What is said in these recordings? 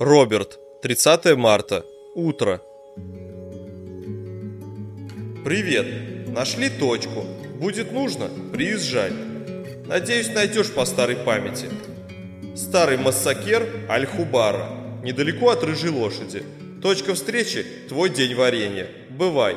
Роберт, 30 марта, утро. Привет, нашли точку. Будет нужно, приезжай. Надеюсь, найдешь по старой памяти. Старый массакер Аль-Хубара, недалеко от рыжей лошади. Точка встречи – твой день варенья. Бывай.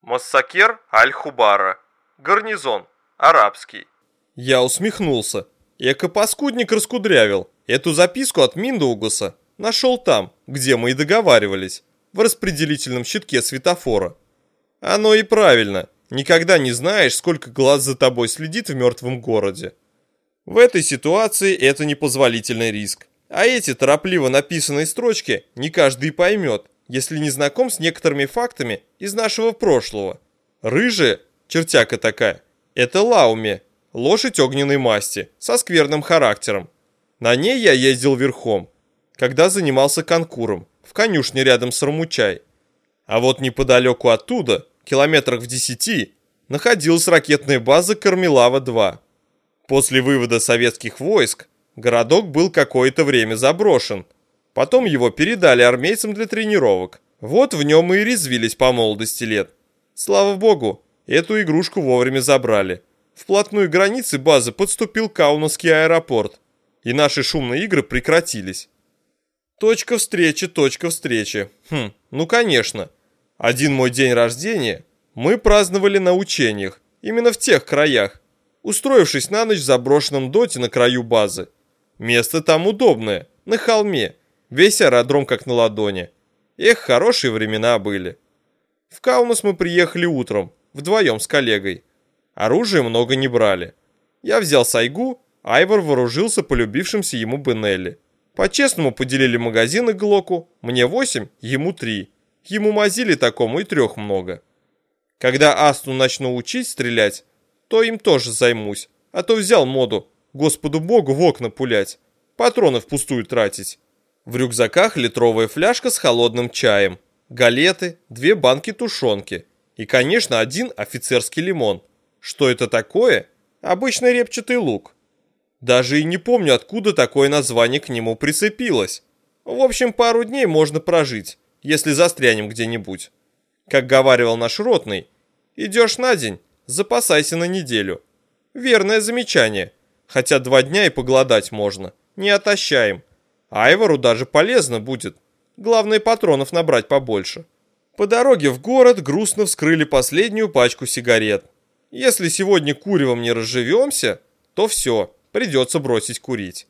Массакер Аль-Хубара. Гарнизон. Арабский. Я усмехнулся. Эко-паскудник раскудрявил. Эту записку от Миндаугаса нашел там, где мы и договаривались, в распределительном щитке светофора. Оно и правильно. Никогда не знаешь, сколько глаз за тобой следит в мертвом городе. В этой ситуации это непозволительный риск. А эти торопливо написанные строчки не каждый поймет, если не знаком с некоторыми фактами из нашего прошлого. Рыжая, чертяка такая, это Лауме, лошадь огненной масти, со скверным характером. На ней я ездил верхом, когда занимался конкуром, в конюшне рядом с Рамучай. А вот неподалеку оттуда, километрах в десяти, находилась ракетная база Кармилава-2. После вывода советских войск городок был какое-то время заброшен. Потом его передали армейцам для тренировок. Вот в нем и резвились по молодости лет. Слава богу, эту игрушку вовремя забрали. Вплотную к границе базы подступил Каунасский аэропорт и наши шумные игры прекратились. Точка встречи, точка встречи. Хм, ну конечно. Один мой день рождения мы праздновали на учениях, именно в тех краях, устроившись на ночь в заброшенном доте на краю базы. Место там удобное, на холме, весь аэродром как на ладони. Эх, хорошие времена были. В Каунас мы приехали утром, вдвоем с коллегой. Оружия много не брали. Я взял сайгу Айвор вооружился полюбившимся ему Бенелли. По-честному поделили магазины Глоку, мне восемь, ему три. Ему мазили такому и трех много. Когда Асту начну учить стрелять, то им тоже займусь, а то взял моду, Господу Богу в окна пулять, патроны впустую тратить. В рюкзаках литровая фляжка с холодным чаем, галеты, две банки тушенки и, конечно, один офицерский лимон. Что это такое? Обычный репчатый лук. Даже и не помню, откуда такое название к нему прицепилось. В общем, пару дней можно прожить, если застрянем где-нибудь. Как говаривал наш ротный, идешь на день, запасайся на неделю. Верное замечание, хотя два дня и поголодать можно, не отощаем. Айвору даже полезно будет, главное патронов набрать побольше. По дороге в город грустно вскрыли последнюю пачку сигарет. Если сегодня куревом не разживемся, то все, придется бросить курить.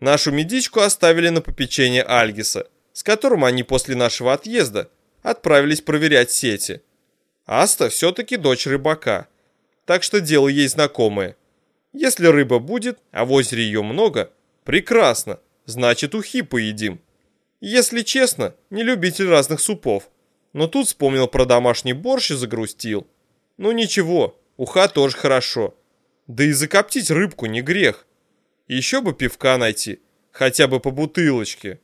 Нашу медичку оставили на попечение Альгиса, с которым они после нашего отъезда отправились проверять сети. Аста все-таки дочь рыбака, так что дело ей знакомое. Если рыба будет, а в озере ее много, прекрасно, значит ухи поедим. Если честно, не любитель разных супов, но тут вспомнил про домашний борщ и загрустил. Ну ничего, уха тоже хорошо. Да и закоптить рыбку не грех. Еще бы пивка найти, хотя бы по бутылочке.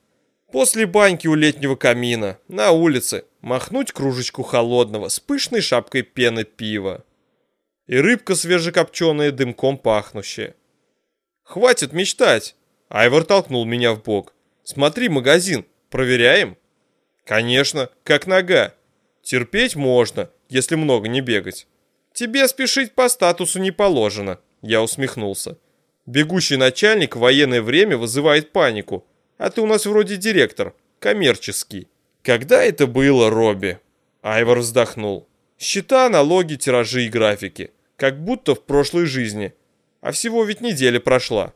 После баньки у летнего камина, на улице, махнуть кружечку холодного с пышной шапкой пены пива. И рыбка свежекопченая, дымком пахнущая. «Хватит мечтать!» Айвор толкнул меня в бок. «Смотри, магазин, проверяем?» «Конечно, как нога. Терпеть можно, если много не бегать». «Тебе спешить по статусу не положено», — я усмехнулся. «Бегущий начальник в военное время вызывает панику, а ты у нас вроде директор, коммерческий». «Когда это было, Робби?» Айвор вздохнул. «Счета, налоги, тиражи и графики. Как будто в прошлой жизни. А всего ведь неделя прошла».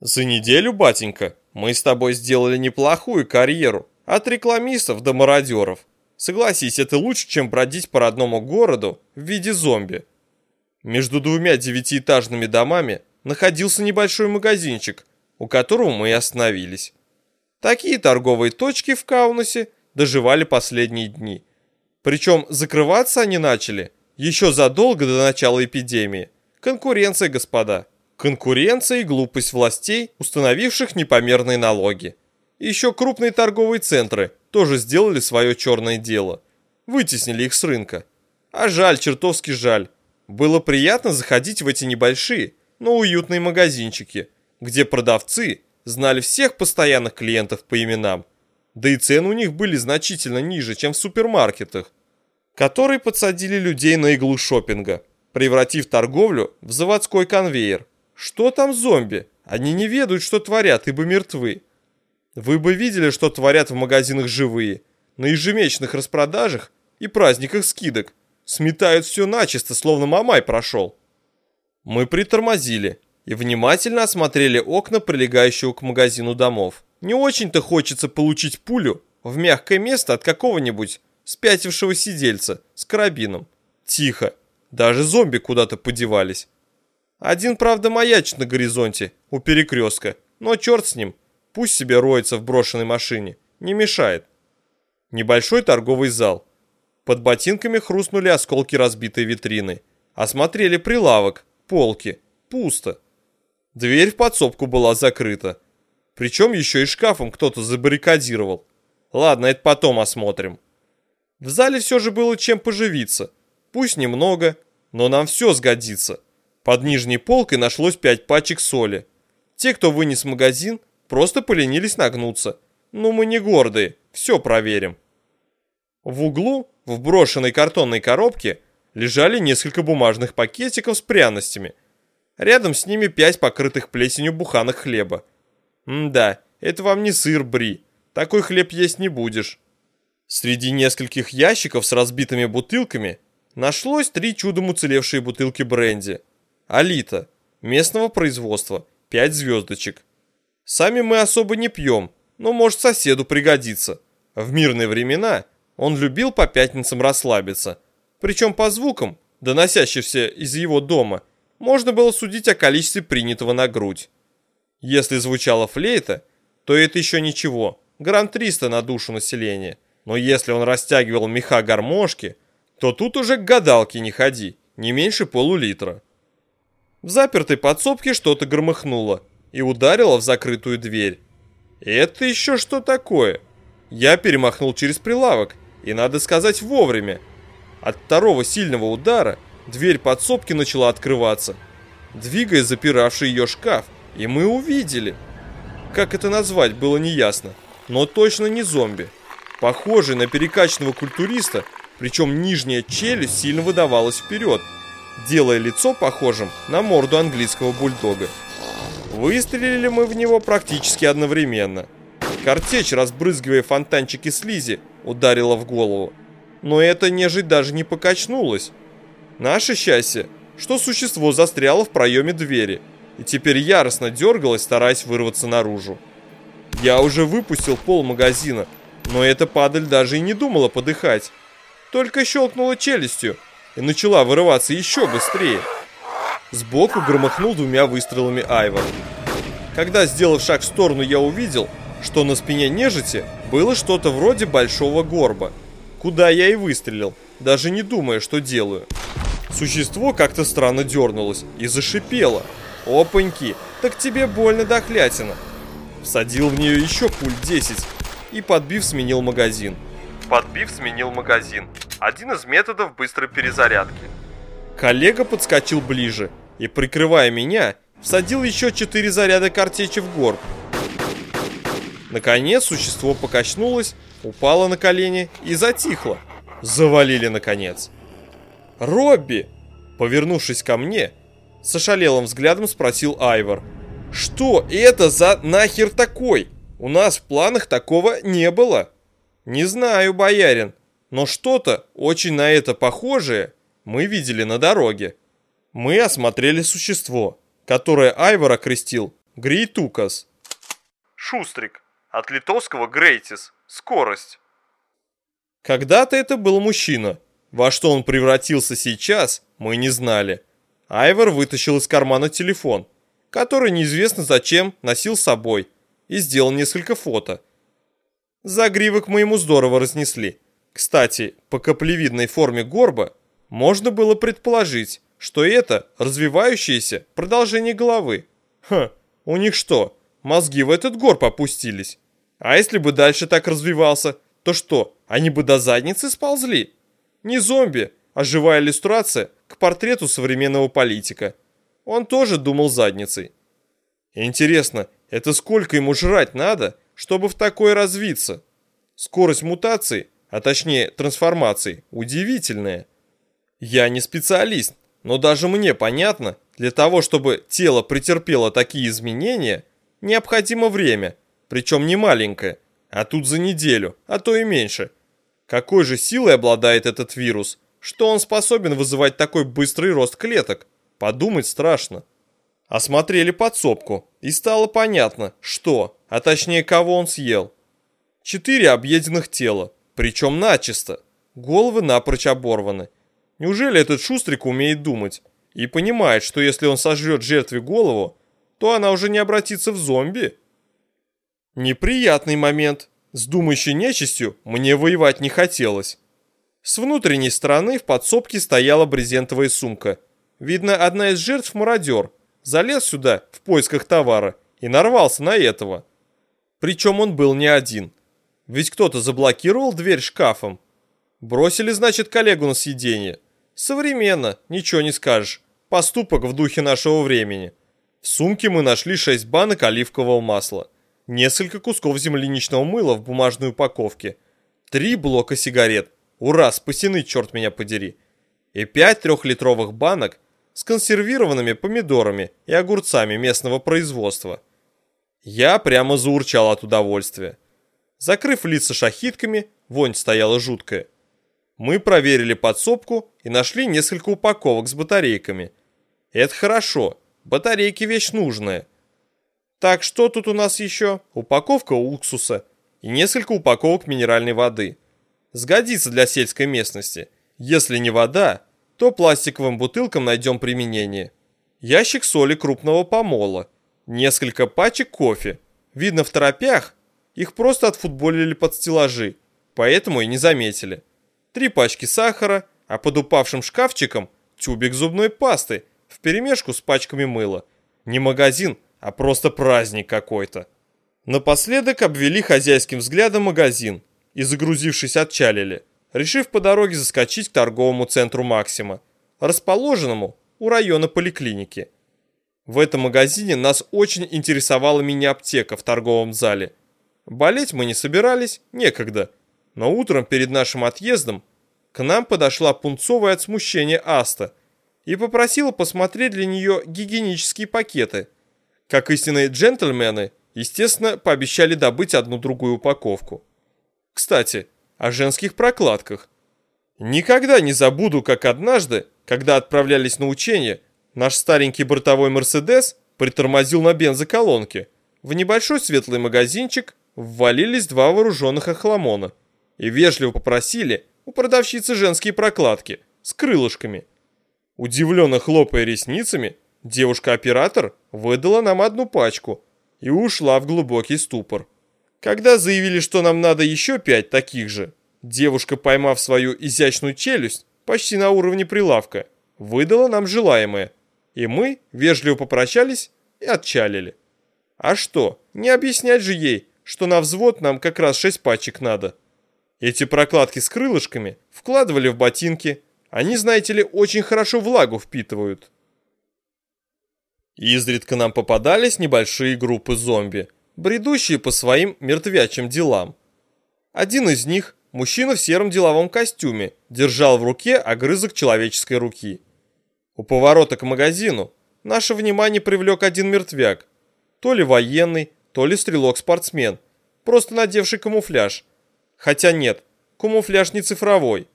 «За неделю, батенька, мы с тобой сделали неплохую карьеру. От рекламистов до мародеров. Согласись, это лучше, чем бродить по родному городу в виде зомби. Между двумя девятиэтажными домами находился небольшой магазинчик, у которого мы и остановились. Такие торговые точки в Каунасе доживали последние дни. Причем закрываться они начали еще задолго до начала эпидемии. Конкуренция, господа. Конкуренция и глупость властей, установивших непомерные налоги. Еще крупные торговые центры тоже сделали свое черное дело. Вытеснили их с рынка. А жаль, чертовски жаль. Было приятно заходить в эти небольшие, но уютные магазинчики, где продавцы знали всех постоянных клиентов по именам. Да и цены у них были значительно ниже, чем в супермаркетах, которые подсадили людей на иглу шопинга, превратив торговлю в заводской конвейер. Что там зомби? Они не ведают, что творят, ибо мертвы. Вы бы видели, что творят в магазинах живые, на ежемесячных распродажах и праздниках скидок. Сметают все начисто, словно мамай прошел. Мы притормозили и внимательно осмотрели окна прилегающего к магазину домов. Не очень-то хочется получить пулю в мягкое место от какого-нибудь спятившего сидельца с карабином. Тихо, даже зомби куда-то подевались. Один, правда, маячит на горизонте, у перекрестка, но черт с ним, пусть себе роется в брошенной машине, не мешает. Небольшой торговый зал. Под ботинками хрустнули осколки разбитой витрины. Осмотрели прилавок, полки, пусто. Дверь в подсобку была закрыта. Причем еще и шкафом кто-то забаррикадировал. Ладно, это потом осмотрим. В зале все же было чем поживиться. Пусть немного, но нам все сгодится. Под нижней полкой нашлось пять пачек соли. Те, кто вынес магазин, просто поленились нагнуться. Ну мы не гордые, все проверим. В углу, в брошенной картонной коробке, лежали несколько бумажных пакетиков с пряностями. Рядом с ними пять покрытых плесенью буханок хлеба. М-да, это вам не сыр, Бри. Такой хлеб есть не будешь. Среди нескольких ящиков с разбитыми бутылками нашлось три чудом уцелевшие бутылки бренди. Алита, местного производства, пять звездочек. Сами мы особо не пьем, но может соседу пригодится. В мирные времена он любил по пятницам расслабиться. Причем по звукам, доносящимся из его дома, можно было судить о количестве принятого на грудь. Если звучала флейта, то это еще ничего, грамм 300 на душу населения. Но если он растягивал меха гармошки, то тут уже к гадалке не ходи, не меньше полулитра. В запертой подсобке что-то громыхнуло и ударило в закрытую дверь. Это еще что такое? Я перемахнул через прилавок, и надо сказать вовремя. От второго сильного удара дверь подсобки начала открываться, двигая запиравший ее шкаф, и мы увидели. Как это назвать, было неясно, но точно не зомби похожий на перекачанного культуриста, причем нижняя челюсть сильно выдавалась вперед, делая лицо похожим на морду английского бульдога. Выстрелили мы в него практически одновременно. Картечь, разбрызгивая фонтанчики слизи, ударила в голову. Но эта нежить даже не покачнулась. Наше счастье, что существо застряло в проеме двери и теперь яростно дергалось, стараясь вырваться наружу. Я уже выпустил пол магазина, но эта падаль даже и не думала подыхать. Только щелкнула челюстью и начала вырываться еще быстрее. Сбоку громыхнул двумя выстрелами Айвор. Когда, сделав шаг в сторону, я увидел, что на спине нежити было что-то вроде большого горба, куда я и выстрелил, даже не думая, что делаю. Существо как-то странно дернулось и зашипело. «Опаньки, так тебе больно дохлятина!» Всадил в нее еще пуль 10, и, подбив, сменил магазин. Подбив, сменил магазин. Один из методов быстрой перезарядки. Коллега подскочил ближе и, прикрывая меня, всадил еще четыре заряда картечи в горб. Наконец существо покачнулось, упало на колени и затихло. Завалили наконец. «Робби!» Повернувшись ко мне, с ошалелым взглядом спросил Айвор. «Что это за нахер такой?» У нас в планах такого не было. Не знаю, боярин, но что-то очень на это похожее мы видели на дороге. Мы осмотрели существо, которое Айвор окрестил Грейтукас. Шустрик, от литовского Грейтис, скорость. Когда-то это был мужчина. Во что он превратился сейчас, мы не знали. Айвор вытащил из кармана телефон, который неизвестно зачем носил с собой – и сделал несколько фото. Загривок мы ему здорово разнесли. Кстати, по каплевидной форме горба можно было предположить, что это развивающееся продолжение головы. Ха, у них что, мозги в этот горб опустились? А если бы дальше так развивался, то что, они бы до задницы сползли? Не зомби, а живая иллюстрация к портрету современного политика. Он тоже думал задницей. Интересно, Это сколько ему жрать надо, чтобы в такое развиться? Скорость мутации, а точнее трансформации, удивительная. Я не специалист, но даже мне понятно, для того, чтобы тело претерпело такие изменения, необходимо время, причем не маленькое, а тут за неделю, а то и меньше. Какой же силой обладает этот вирус, что он способен вызывать такой быстрый рост клеток? Подумать страшно. Осмотрели подсобку, и стало понятно, что, а точнее кого он съел. Четыре объеденных тела, причем начисто. Головы напрочь оборваны. Неужели этот шустрик умеет думать? И понимает, что если он сожрет жертве голову, то она уже не обратится в зомби? Неприятный момент. С думающей нечистью мне воевать не хотелось. С внутренней стороны в подсобке стояла брезентовая сумка. Видно, одна из жертв мародер. Залез сюда в поисках товара и нарвался на этого. Причем он был не один. Ведь кто-то заблокировал дверь шкафом. Бросили, значит, коллегу на съедение. Современно, ничего не скажешь. Поступок в духе нашего времени. В сумке мы нашли 6 банок оливкового масла, несколько кусков земляничного мыла в бумажной упаковке, три блока сигарет, Ура, спасены, черт меня подери. И пять трехлитровых банок с консервированными помидорами и огурцами местного производства. Я прямо заурчал от удовольствия. Закрыв лица шахитками, вонь стояла жуткая. Мы проверили подсобку и нашли несколько упаковок с батарейками. Это хорошо, батарейки вещь нужная. Так, что тут у нас еще? Упаковка уксуса и несколько упаковок минеральной воды – Сгодится для сельской местности. Если не вода, то пластиковым бутылкам найдем применение. Ящик соли крупного помола. Несколько пачек кофе. Видно в торопях, их просто отфутболили под стеллажи, поэтому и не заметили. Три пачки сахара, а под упавшим шкафчиком тюбик зубной пасты вперемешку с пачками мыла. Не магазин, а просто праздник какой-то. Напоследок обвели хозяйским взглядом магазин и, загрузившись, отчалили, решив по дороге заскочить к торговому центру «Максима», расположенному у района поликлиники. В этом магазине нас очень интересовала мини-аптека в торговом зале. Болеть мы не собирались, некогда, но утром перед нашим отъездом к нам подошла пунцовая от смущения Аста и попросила посмотреть для нее гигиенические пакеты. Как истинные джентльмены, естественно, пообещали добыть одну-другую упаковку. Кстати, о женских прокладках. Никогда не забуду, как однажды, когда отправлялись на учение, наш старенький бортовой «Мерседес» притормозил на бензоколонке. В небольшой светлый магазинчик ввалились два вооруженных охламона и вежливо попросили у продавщицы женские прокладки с крылышками. Удивленно хлопая ресницами, девушка-оператор выдала нам одну пачку и ушла в глубокий ступор. Когда заявили, что нам надо еще пять таких же, девушка, поймав свою изящную челюсть, почти на уровне прилавка, выдала нам желаемое, и мы вежливо попрощались и отчалили. А что, не объяснять же ей, что на взвод нам как раз шесть пачек надо. Эти прокладки с крылышками вкладывали в ботинки, они, знаете ли, очень хорошо влагу впитывают. Изредка нам попадались небольшие группы зомби – бредущие по своим мертвячим делам. Один из них, мужчина в сером деловом костюме, держал в руке огрызок человеческой руки. У поворота к магазину наше внимание привлек один мертвяк. То ли военный, то ли стрелок-спортсмен, просто надевший камуфляж. Хотя нет, камуфляж не цифровой.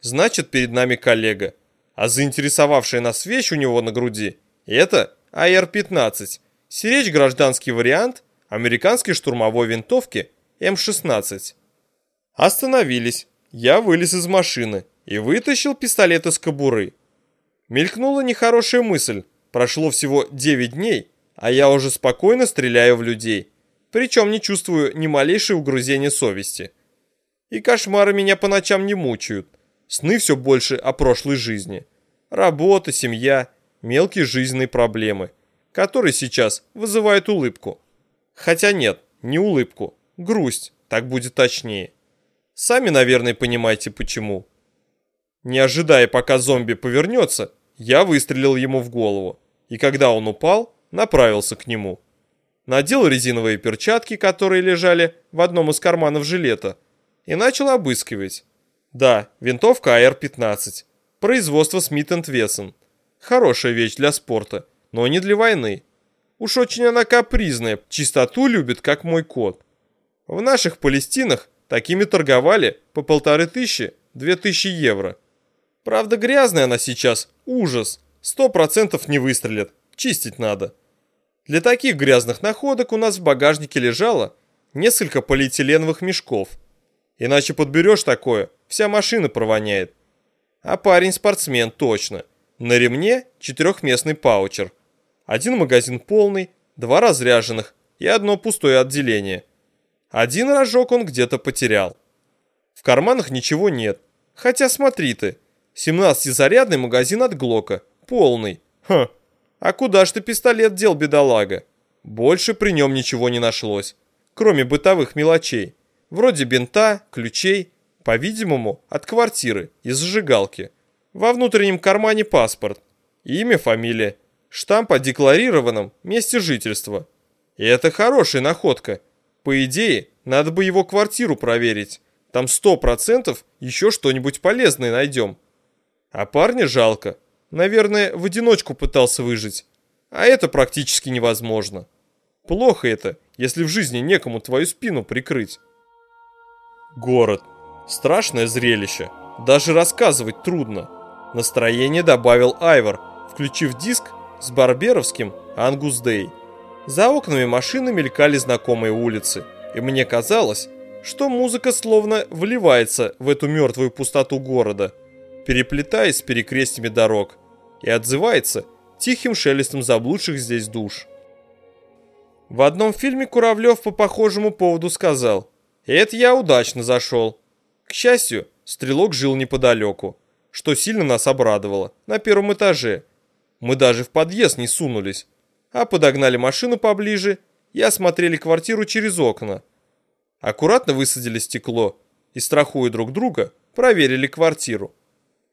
Значит, перед нами коллега. А заинтересовавшая нас вещь у него на груди – это АР-15. Сиречь гражданский вариант американской штурмовой винтовки М-16. Остановились. Я вылез из машины и вытащил пистолет из кобуры. Мелькнула нехорошая мысль. Прошло всего 9 дней, а я уже спокойно стреляю в людей. Причем не чувствую ни малейшей угрызения совести. И кошмары меня по ночам не мучают. Сны все больше о прошлой жизни. Работа, семья, мелкие жизненные проблемы, которые сейчас вызывают улыбку. Хотя нет, не улыбку, грусть, так будет точнее. Сами, наверное, понимаете почему. Не ожидая, пока зомби повернется, я выстрелил ему в голову, и когда он упал, направился к нему. надел резиновые перчатки, которые лежали в одном из карманов жилета, и начал обыскивать. Да, винтовка АР-15. Производство Смит Вессон. Хорошая вещь для спорта, но не для войны. Уж очень она капризная, чистоту любит, как мой кот. В наших Палестинах такими торговали по полторы тысячи, две тысячи евро. Правда, грязная она сейчас, ужас. Сто процентов не выстрелит, чистить надо. Для таких грязных находок у нас в багажнике лежало несколько полиэтиленовых мешков. Иначе подберешь такое, вся машина провоняет. А парень спортсмен точно. На ремне четырехместный паучер. Один магазин полный, два разряженных и одно пустое отделение. Один рожок он где-то потерял. В карманах ничего нет. Хотя смотри ты, 17-зарядный магазин от Глока, полный. Ха, а куда ж ты пистолет дел, бедолага? Больше при нем ничего не нашлось, кроме бытовых мелочей, вроде бинта, ключей, по-видимому, от квартиры и зажигалки. Во внутреннем кармане паспорт, имя, фамилия, штамп о декларированном месте жительства. И это хорошая находка. По идее, надо бы его квартиру проверить. Там сто процентов еще что-нибудь полезное найдем. А парня жалко, Наверное, в одиночку пытался выжить. А это практически невозможно. Плохо это, если в жизни некому твою спину прикрыть. Город. Страшное зрелище. Даже рассказывать трудно. Настроение добавил Айвор, включив диск с Барберовским «Ангус Дэй». За окнами машины мелькали знакомые улицы, и мне казалось, что музыка словно вливается в эту мертвую пустоту города – переплетаясь с перекрестями дорог, и отзывается тихим шелестом заблудших здесь душ. В одном фильме Куравлев по похожему поводу сказал «Это я удачно зашел». К счастью, стрелок жил неподалеку, что сильно нас обрадовало, на первом этаже. Мы даже в подъезд не сунулись, а подогнали машину поближе и осмотрели квартиру через окна. Аккуратно высадили стекло и, страхуя друг друга, проверили квартиру.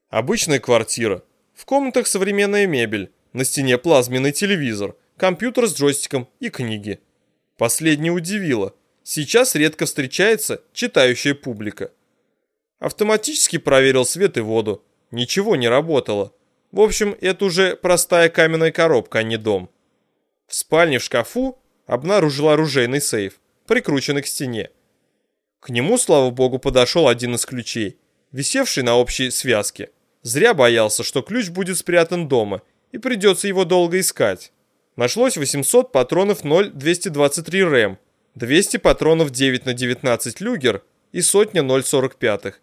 Обычная квартира. В комнатах современная мебель, на стене плазменный телевизор, компьютер с джойстиком и книги. Последнее удивило. Сейчас редко встречается читающая публика. Автоматически проверил свет и воду. Ничего не работало. В общем, это уже простая каменная коробка, а не дом. В спальне в шкафу обнаружил оружейный сейф, прикрученный к стене. К нему, слава богу, подошел один из ключей, висевший на общей связке. Зря боялся, что ключ будет спрятан дома, и придется его долго искать. Нашлось 800 патронов 0,223 рэм, 200 патронов 9 на 19 люгер и сотня 0,45.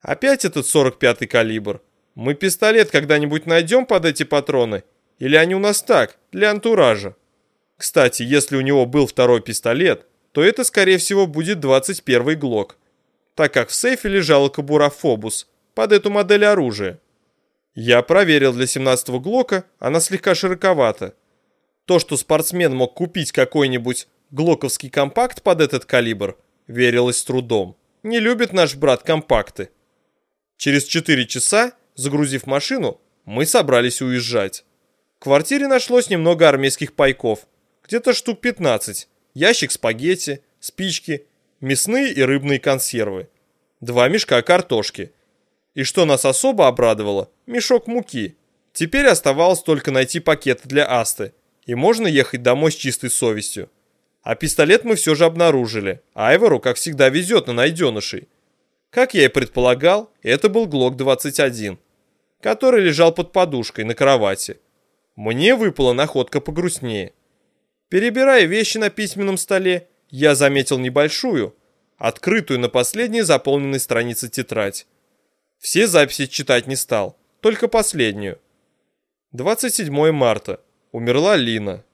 Опять этот 45-й калибр. Мы пистолет когда-нибудь найдем под эти патроны? Или они у нас так, для антуража? Кстати, если у него был второй пистолет, то это, скорее всего, будет 21-й ГЛОК, так как в сейфе лежала кобура Фобус – под эту модель оружия. Я проверил для 17-го Глока, она слегка широковата. То, что спортсмен мог купить какой-нибудь глоковский компакт под этот калибр, верилось трудом. Не любит наш брат компакты. Через 4 часа, загрузив машину, мы собрались уезжать. В квартире нашлось немного армейских пайков, где-то штук 15, ящик спагетти, спички, мясные и рыбные консервы, два мешка картошки – и что нас особо обрадовало, мешок муки. Теперь оставалось только найти пакеты для Асты, и можно ехать домой с чистой совестью. А пистолет мы все же обнаружили. Айвору, как всегда, везет на найденышей. Как я и предполагал, это был ГЛОК-21, который лежал под подушкой на кровати. Мне выпала находка погрустнее. Перебирая вещи на письменном столе, я заметил небольшую, открытую на последней заполненной странице тетрадь. Все записи читать не стал, только последнюю. 27 марта. Умерла Лина.